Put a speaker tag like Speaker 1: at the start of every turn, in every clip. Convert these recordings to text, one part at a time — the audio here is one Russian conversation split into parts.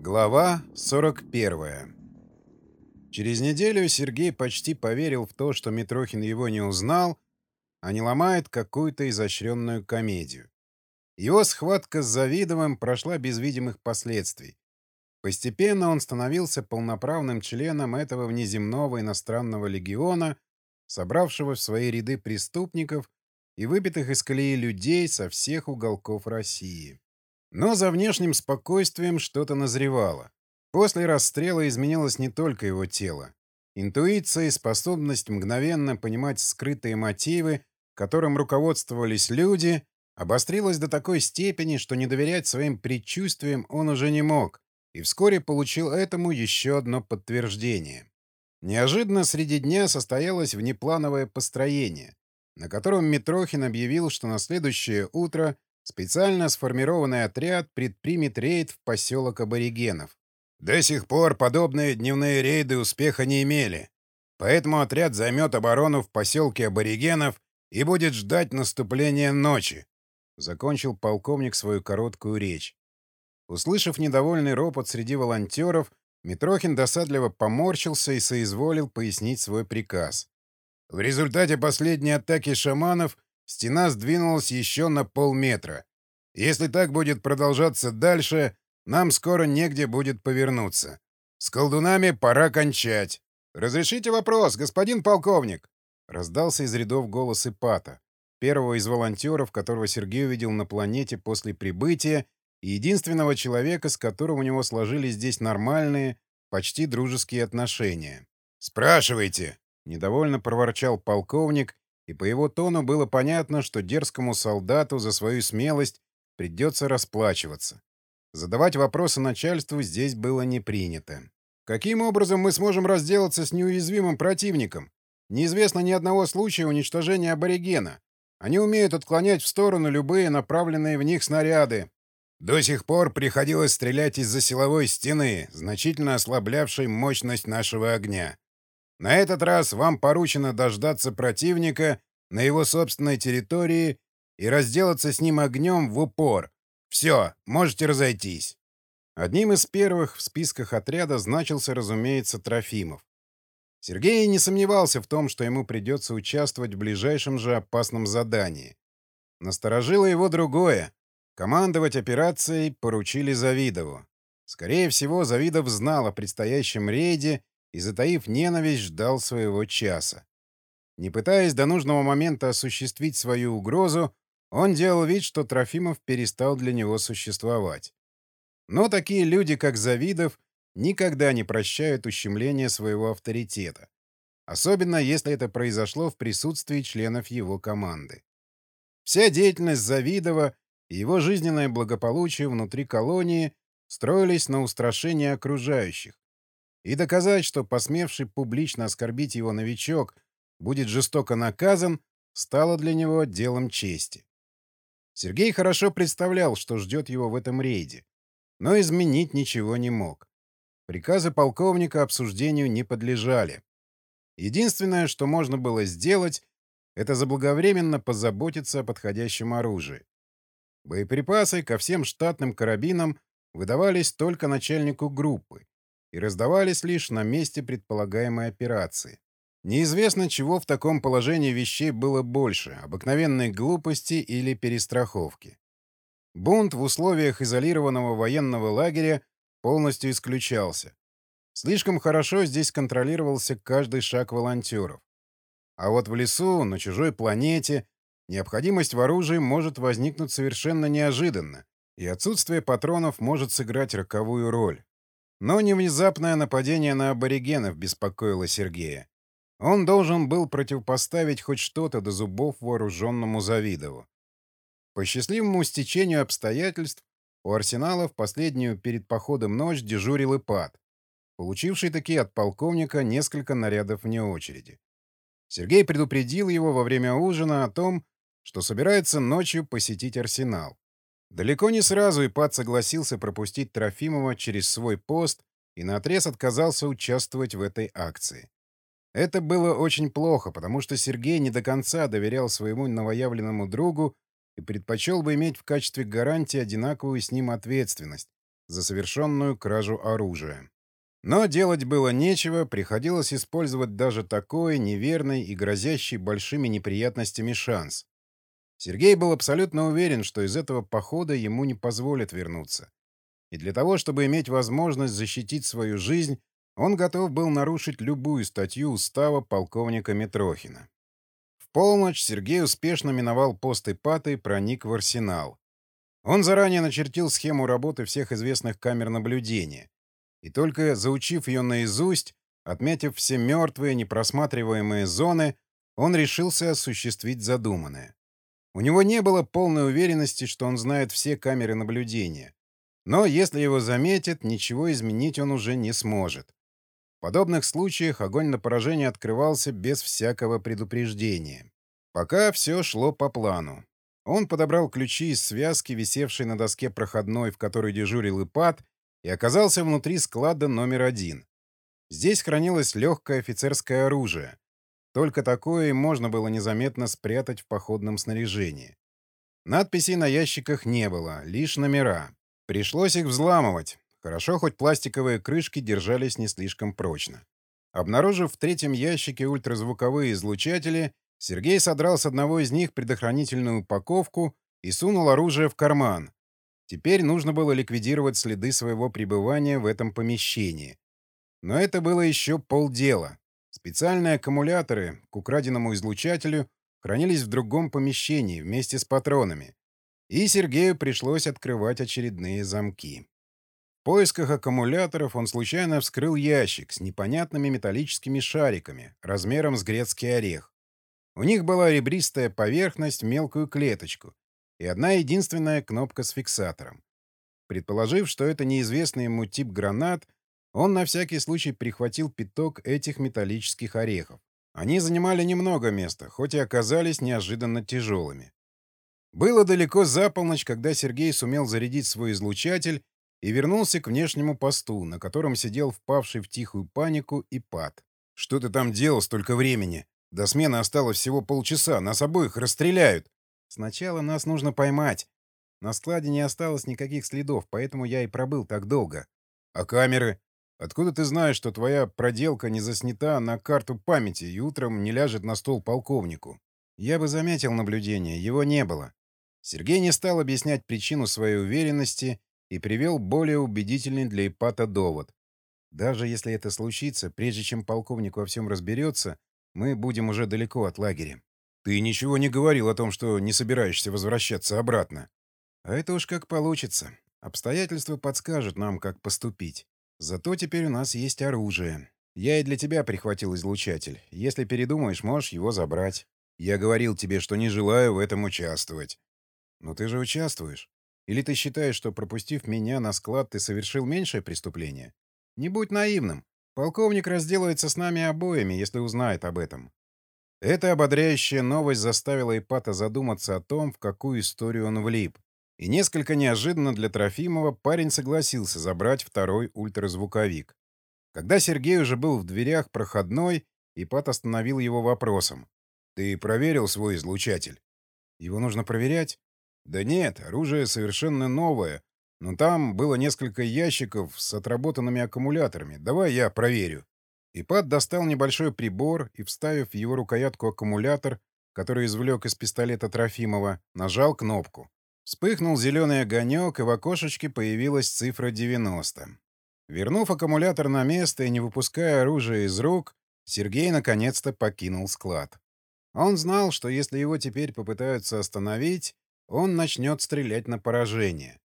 Speaker 1: Глава 41 Через неделю Сергей почти поверил в то, что Митрохин его не узнал, а не ломает какую-то изощренную комедию. Его схватка с Завидовым прошла без видимых последствий. Постепенно он становился полноправным членом этого внеземного иностранного легиона, собравшего в свои ряды преступников и выбитых из колеи людей со всех уголков России. Но за внешним спокойствием что-то назревало. После расстрела изменилось не только его тело. Интуиция и способность мгновенно понимать скрытые мотивы, которым руководствовались люди, обострилась до такой степени, что не доверять своим предчувствиям он уже не мог, и вскоре получил этому еще одно подтверждение. Неожиданно среди дня состоялось внеплановое построение на котором Митрохин объявил, что на следующее утро специально сформированный отряд предпримет рейд в поселок аборигенов. До сих пор подобные дневные рейды успеха не имели, поэтому отряд займет оборону в поселке аборигенов и будет ждать наступления ночи. Закончил полковник свою короткую речь. Услышав недовольный ропот среди волонтеров, Митрохин досадливо поморщился и соизволил пояснить свой приказ. В результате последней атаки шаманов стена сдвинулась еще на полметра. Если так будет продолжаться дальше, нам скоро негде будет повернуться. С колдунами пора кончать. «Разрешите вопрос, господин полковник?» Раздался из рядов голос Ипата, первого из волонтеров, которого Сергей увидел на планете после прибытия и единственного человека, с которым у него сложились здесь нормальные, почти дружеские отношения. «Спрашивайте!» Недовольно проворчал полковник, и по его тону было понятно, что дерзкому солдату за свою смелость придется расплачиваться. Задавать вопросы начальству здесь было не принято. Каким образом мы сможем разделаться с неуязвимым противником? Неизвестно ни одного случая уничтожения аборигена. Они умеют отклонять в сторону любые направленные в них снаряды. До сих пор приходилось стрелять из-за силовой стены, значительно ослаблявшей мощность нашего огня. На этот раз вам поручено дождаться противника на его собственной территории и разделаться с ним огнем в упор. Все, можете разойтись. Одним из первых в списках отряда значился, разумеется, Трофимов. Сергей не сомневался в том, что ему придется участвовать в ближайшем же опасном задании. Насторожило его другое. Командовать операцией поручили Завидову. Скорее всего, Завидов знал о предстоящем рейде и, затаив ненависть, ждал своего часа. Не пытаясь до нужного момента осуществить свою угрозу, он делал вид, что Трофимов перестал для него существовать. Но такие люди, как Завидов, никогда не прощают ущемления своего авторитета. Особенно, если это произошло в присутствии членов его команды. Вся деятельность Завидова и его жизненное благополучие внутри колонии строились на устрашение окружающих, и доказать, что посмевший публично оскорбить его новичок будет жестоко наказан, стало для него делом чести. Сергей хорошо представлял, что ждет его в этом рейде, но изменить ничего не мог. Приказы полковника обсуждению не подлежали. Единственное, что можно было сделать, это заблаговременно позаботиться о подходящем оружии. Боеприпасы ко всем штатным карабинам выдавались только начальнику группы, и раздавались лишь на месте предполагаемой операции. Неизвестно, чего в таком положении вещей было больше — обыкновенной глупости или перестраховки. Бунт в условиях изолированного военного лагеря полностью исключался. Слишком хорошо здесь контролировался каждый шаг волонтеров. А вот в лесу, на чужой планете, необходимость в оружии может возникнуть совершенно неожиданно, и отсутствие патронов может сыграть роковую роль. Но не внезапное нападение на аборигенов беспокоило Сергея. Он должен был противопоставить хоть что-то до зубов вооруженному Завидову. По счастливому стечению обстоятельств у арсенала в последнюю перед походом ночь дежурил Ипат, получивший такие от полковника несколько нарядов вне очереди. Сергей предупредил его во время ужина о том, что собирается ночью посетить арсенал. Далеко не сразу Ипат согласился пропустить Трофимова через свой пост и наотрез отказался участвовать в этой акции. Это было очень плохо, потому что Сергей не до конца доверял своему новоявленному другу и предпочел бы иметь в качестве гарантии одинаковую с ним ответственность, за совершенную кражу оружия. Но делать было нечего, приходилось использовать даже такой неверный и грозящий большими неприятностями шанс. Сергей был абсолютно уверен, что из этого похода ему не позволят вернуться. И для того, чтобы иметь возможность защитить свою жизнь, он готов был нарушить любую статью устава полковника Митрохина. В полночь Сергей успешно миновал пост Ипата и проник в арсенал. Он заранее начертил схему работы всех известных камер наблюдения. И только заучив ее наизусть, отметив все мертвые, непросматриваемые зоны, он решился осуществить задуманное. У него не было полной уверенности, что он знает все камеры наблюдения. Но если его заметят, ничего изменить он уже не сможет. В подобных случаях огонь на поражение открывался без всякого предупреждения. Пока все шло по плану. Он подобрал ключи из связки, висевшей на доске проходной, в которой дежурил Ипат, и оказался внутри склада номер один. Здесь хранилось легкое офицерское оружие. Только такое можно было незаметно спрятать в походном снаряжении. Надписей на ящиках не было, лишь номера. Пришлось их взламывать. Хорошо, хоть пластиковые крышки держались не слишком прочно. Обнаружив в третьем ящике ультразвуковые излучатели, Сергей содрал с одного из них предохранительную упаковку и сунул оружие в карман. Теперь нужно было ликвидировать следы своего пребывания в этом помещении. Но это было еще полдела. Специальные аккумуляторы к украденному излучателю хранились в другом помещении вместе с патронами. И Сергею пришлось открывать очередные замки поисках аккумуляторов он случайно вскрыл ящик с непонятными металлическими шариками размером с грецкий орех. У них была ребристая поверхность в мелкую клеточку и одна единственная кнопка с фиксатором. Предположив, что это неизвестный ему тип гранат, он на всякий случай прихватил пяток этих металлических орехов. Они занимали немного места, хоть и оказались неожиданно тяжелыми. Было далеко за полночь, когда Сергей сумел зарядить свой излучатель и вернулся к внешнему посту, на котором сидел впавший в тихую панику и пад. «Что ты там делал столько времени? До смены осталось всего полчаса, нас обоих расстреляют!» «Сначала нас нужно поймать. На складе не осталось никаких следов, поэтому я и пробыл так долго». «А камеры? Откуда ты знаешь, что твоя проделка не заснята на карту памяти и утром не ляжет на стол полковнику?» «Я бы заметил наблюдение, его не было». Сергей не стал объяснять причину своей уверенности и привел более убедительный для Ипата довод. Даже если это случится, прежде чем полковник во всем разберется, мы будем уже далеко от лагеря. Ты ничего не говорил о том, что не собираешься возвращаться обратно. А это уж как получится. Обстоятельства подскажут нам, как поступить. Зато теперь у нас есть оружие. Я и для тебя прихватил излучатель. Если передумаешь, можешь его забрать. Я говорил тебе, что не желаю в этом участвовать. Но ты же участвуешь. Или ты считаешь, что, пропустив меня на склад, ты совершил меньшее преступление? Не будь наивным. Полковник разделается с нами обоими, если узнает об этом. Эта ободряющая новость заставила Ипата задуматься о том, в какую историю он влип. И несколько неожиданно для Трофимова парень согласился забрать второй ультразвуковик. Когда Сергей уже был в дверях проходной, Ипат остановил его вопросом. «Ты проверил свой излучатель?» «Его нужно проверять?» Да нет, оружие совершенно новое, но там было несколько ящиков с отработанными аккумуляторами. Давай я проверю. Ипат достал небольшой прибор и, вставив в его рукоятку аккумулятор, который извлек из пистолета Трофимова, нажал кнопку. Вспыхнул зеленый огонек, и в окошечке появилась цифра 90. Вернув аккумулятор на место и не выпуская оружие из рук, Сергей наконец-то покинул склад. Он знал, что если его теперь попытаются остановить, он начнет стрелять на поражение.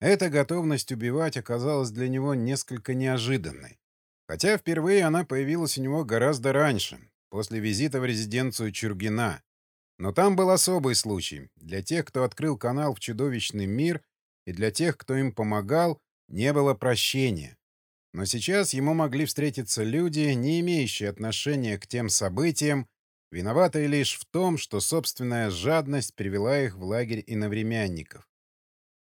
Speaker 1: Эта готовность убивать оказалась для него несколько неожиданной. Хотя впервые она появилась у него гораздо раньше, после визита в резиденцию Чургина. Но там был особый случай. Для тех, кто открыл канал в чудовищный мир, и для тех, кто им помогал, не было прощения. Но сейчас ему могли встретиться люди, не имеющие отношения к тем событиям, виноваты лишь в том, что собственная жадность привела их в лагерь иновременников.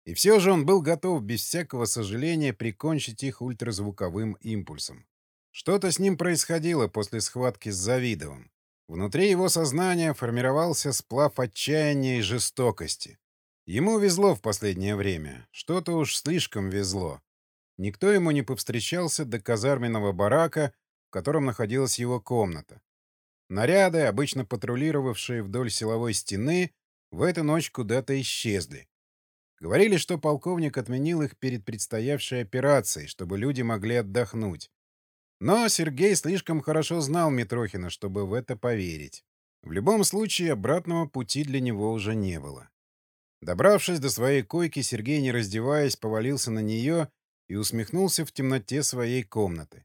Speaker 1: И все же он был готов без всякого сожаления прикончить их ультразвуковым импульсом. Что-то с ним происходило после схватки с Завидовым. Внутри его сознания формировался сплав отчаяния и жестокости. Ему везло в последнее время. Что-то уж слишком везло. никто ему не повстречался до казарменного барака, в котором находилась его комната. Наряды, обычно патрулировавшие вдоль силовой стены, в эту ночь куда-то исчезли. Говорили, что полковник отменил их перед предстоявшей операцией, чтобы люди могли отдохнуть. Но Сергей слишком хорошо знал Митрохина, чтобы в это поверить. В любом случае, обратного пути для него уже не было. Добравшись до своей койки, Сергей, не раздеваясь, повалился на нее и усмехнулся в темноте своей комнаты.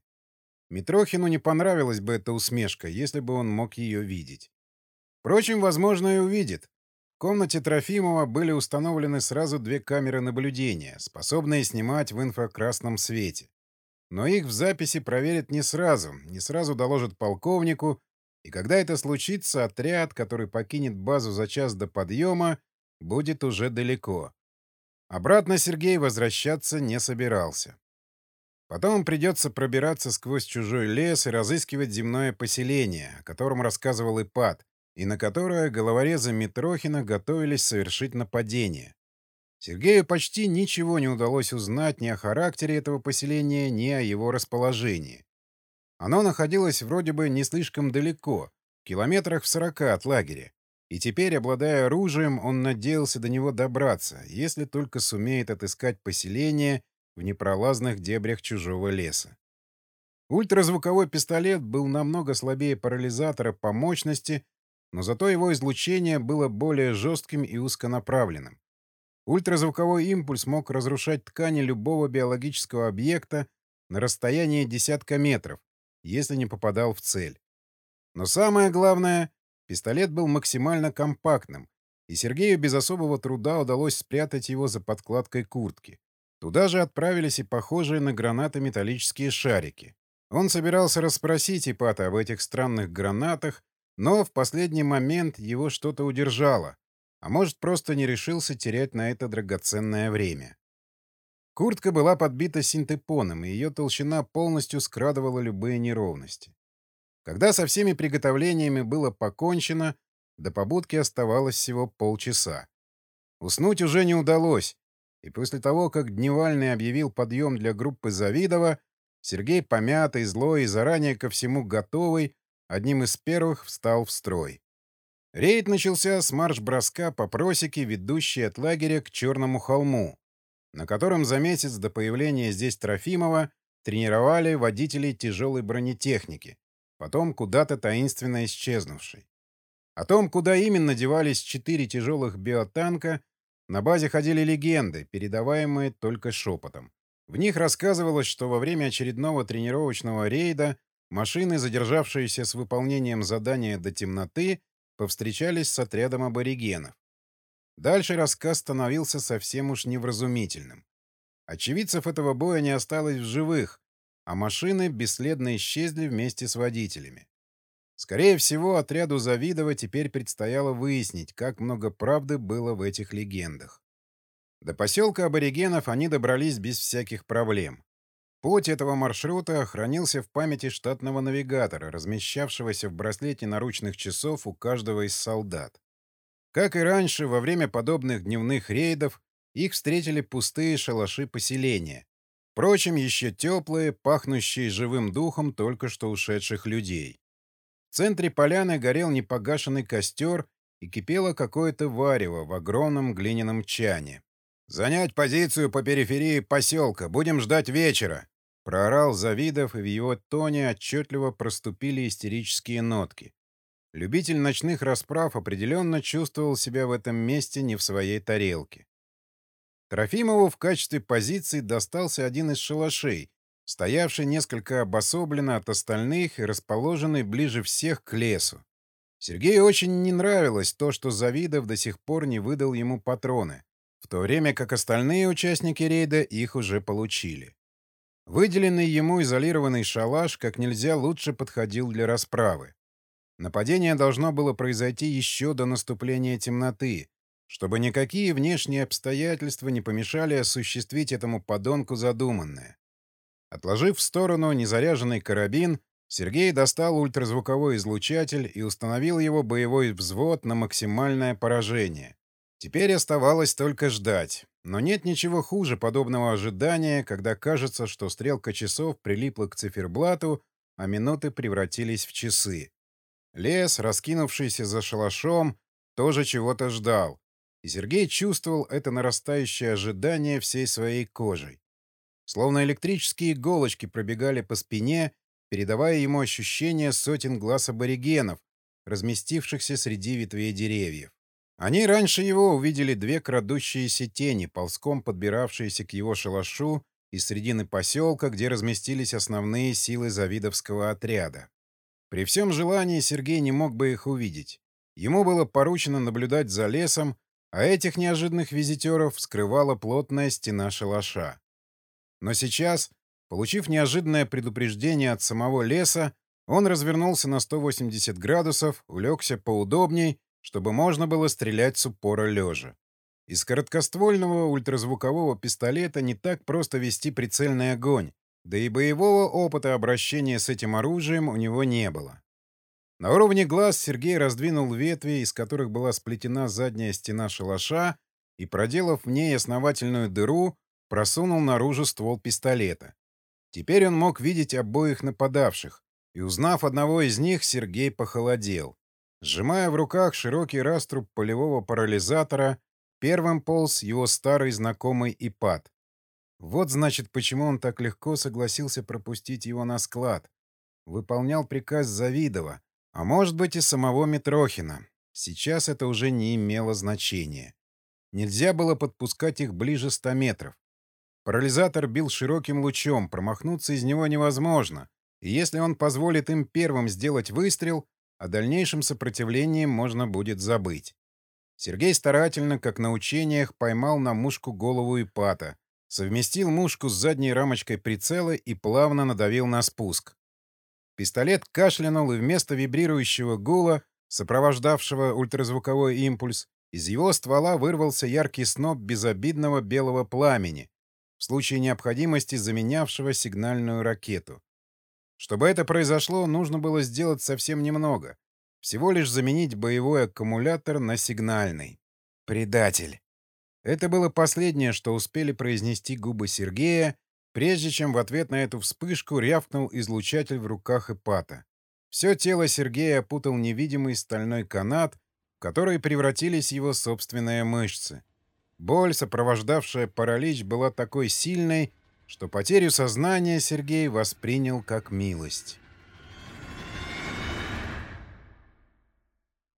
Speaker 1: Митрохину не понравилась бы эта усмешка, если бы он мог ее видеть. Впрочем, возможно, и увидит. В комнате Трофимова были установлены сразу две камеры наблюдения, способные снимать в инфракрасном свете. Но их в записи проверят не сразу, не сразу доложат полковнику, и когда это случится, отряд, который покинет базу за час до подъема, будет уже далеко. Обратно Сергей возвращаться не собирался. Потом придется пробираться сквозь чужой лес и разыскивать земное поселение, о котором рассказывал Ипат, и на которое головорезы Митрохина готовились совершить нападение. Сергею почти ничего не удалось узнать ни о характере этого поселения, ни о его расположении. Оно находилось вроде бы не слишком далеко, в километрах в сорока от лагеря, и теперь, обладая оружием, он надеялся до него добраться, если только сумеет отыскать поселение в непролазных дебрях чужого леса. Ультразвуковой пистолет был намного слабее парализатора по мощности, но зато его излучение было более жестким и узконаправленным. Ультразвуковой импульс мог разрушать ткани любого биологического объекта на расстоянии десятка метров, если не попадал в цель. Но самое главное, пистолет был максимально компактным, и Сергею без особого труда удалось спрятать его за подкладкой куртки. Туда же отправились и похожие на гранаты металлические шарики. Он собирался расспросить Ипата об этих странных гранатах, но в последний момент его что-то удержало, а может, просто не решился терять на это драгоценное время. Куртка была подбита синтепоном, и ее толщина полностью скрадывала любые неровности. Когда со всеми приготовлениями было покончено, до побудки оставалось всего полчаса. Уснуть уже не удалось, и после того, как Дневальный объявил подъем для группы Завидова, Сергей, помятый, злой и заранее ко всему готовый, одним из первых встал в строй. Рейд начался с марш-броска по просеке, ведущей от лагеря к Черному холму, на котором за месяц до появления здесь Трофимова тренировали водителей тяжелой бронетехники, потом куда-то таинственно исчезнувшей. О том, куда именно девались четыре тяжелых биотанка, на базе ходили легенды, передаваемые только шепотом. В них рассказывалось, что во время очередного тренировочного рейда машины, задержавшиеся с выполнением задания до темноты, повстречались с отрядом аборигенов. Дальше рассказ становился совсем уж невразумительным. Очевидцев этого боя не осталось в живых, а машины бесследно исчезли вместе с водителями. Скорее всего, отряду Завидова теперь предстояло выяснить, как много правды было в этих легендах. До поселка аборигенов они добрались без всяких проблем. Путь этого маршрута хранился в памяти штатного навигатора, размещавшегося в браслете наручных часов у каждого из солдат. Как и раньше, во время подобных дневных рейдов их встретили пустые шалаши поселения. Впрочем, еще теплые, пахнущие живым духом только что ушедших людей. В центре поляны горел непогашенный костер и кипело какое-то варево в огромном глиняном чане. «Занять позицию по периферии поселка. Будем ждать вечера!» Проорал Завидов, и в его тоне отчетливо проступили истерические нотки. Любитель ночных расправ определенно чувствовал себя в этом месте не в своей тарелке. Трофимову в качестве позиции достался один из шалашей, стоявший несколько обособленно от остальных и расположенный ближе всех к лесу. Сергею очень не нравилось то, что Завидов до сих пор не выдал ему патроны, в то время как остальные участники рейда их уже получили. Выделенный ему изолированный шалаш как нельзя лучше подходил для расправы. Нападение должно было произойти еще до наступления темноты, чтобы никакие внешние обстоятельства не помешали осуществить этому подонку задуманное. Отложив в сторону незаряженный карабин, Сергей достал ультразвуковой излучатель и установил его боевой взвод на максимальное поражение. Теперь оставалось только ждать. Но нет ничего хуже подобного ожидания, когда кажется, что стрелка часов прилипла к циферблату, а минуты превратились в часы. Лес, раскинувшийся за шалашом, тоже чего-то ждал. И Сергей чувствовал это нарастающее ожидание всей своей кожей. Словно электрические иголочки пробегали по спине, передавая ему ощущение сотен глаз аборигенов, разместившихся среди ветвей деревьев. Они раньше его увидели две крадущиеся тени, ползком подбиравшиеся к его шалашу из середины поселка, где разместились основные силы Завидовского отряда. При всем желании Сергей не мог бы их увидеть. Ему было поручено наблюдать за лесом, а этих неожиданных визитеров скрывала плотная стена шалаша. Но сейчас, получив неожиданное предупреждение от самого леса, он развернулся на 180 градусов, улегся поудобней чтобы можно было стрелять с упора лежа. Из короткоствольного ультразвукового пистолета не так просто вести прицельный огонь, да и боевого опыта обращения с этим оружием у него не было. На уровне глаз Сергей раздвинул ветви, из которых была сплетена задняя стена шалаша, и, проделав в ней основательную дыру, просунул наружу ствол пистолета. Теперь он мог видеть обоих нападавших, и, узнав одного из них, Сергей похолодел. Сжимая в руках широкий раструб полевого парализатора, первым полз его старый знакомый Ипат. Вот, значит, почему он так легко согласился пропустить его на склад. Выполнял приказ Завидова, а может быть и самого Митрохина. Сейчас это уже не имело значения. Нельзя было подпускать их ближе ста метров. Парализатор бил широким лучом, промахнуться из него невозможно. И если он позволит им первым сделать выстрел, о дальнейшем сопротивлении можно будет забыть. Сергей старательно, как на учениях, поймал на мушку голову Ипата, совместил мушку с задней рамочкой прицела и плавно надавил на спуск. Пистолет кашлянул, и вместо вибрирующего гула, сопровождавшего ультразвуковой импульс, из его ствола вырвался яркий сноп безобидного белого пламени, в случае необходимости заменявшего сигнальную ракету. Чтобы это произошло, нужно было сделать совсем немного. Всего лишь заменить боевой аккумулятор на сигнальный. «Предатель!» Это было последнее, что успели произнести губы Сергея, прежде чем в ответ на эту вспышку рявкнул излучатель в руках Ипата. Все тело Сергея опутал невидимый стальной канат, в который превратились его собственные мышцы. Боль, сопровождавшая паралич, была такой сильной, что потерю сознания Сергей воспринял как милость.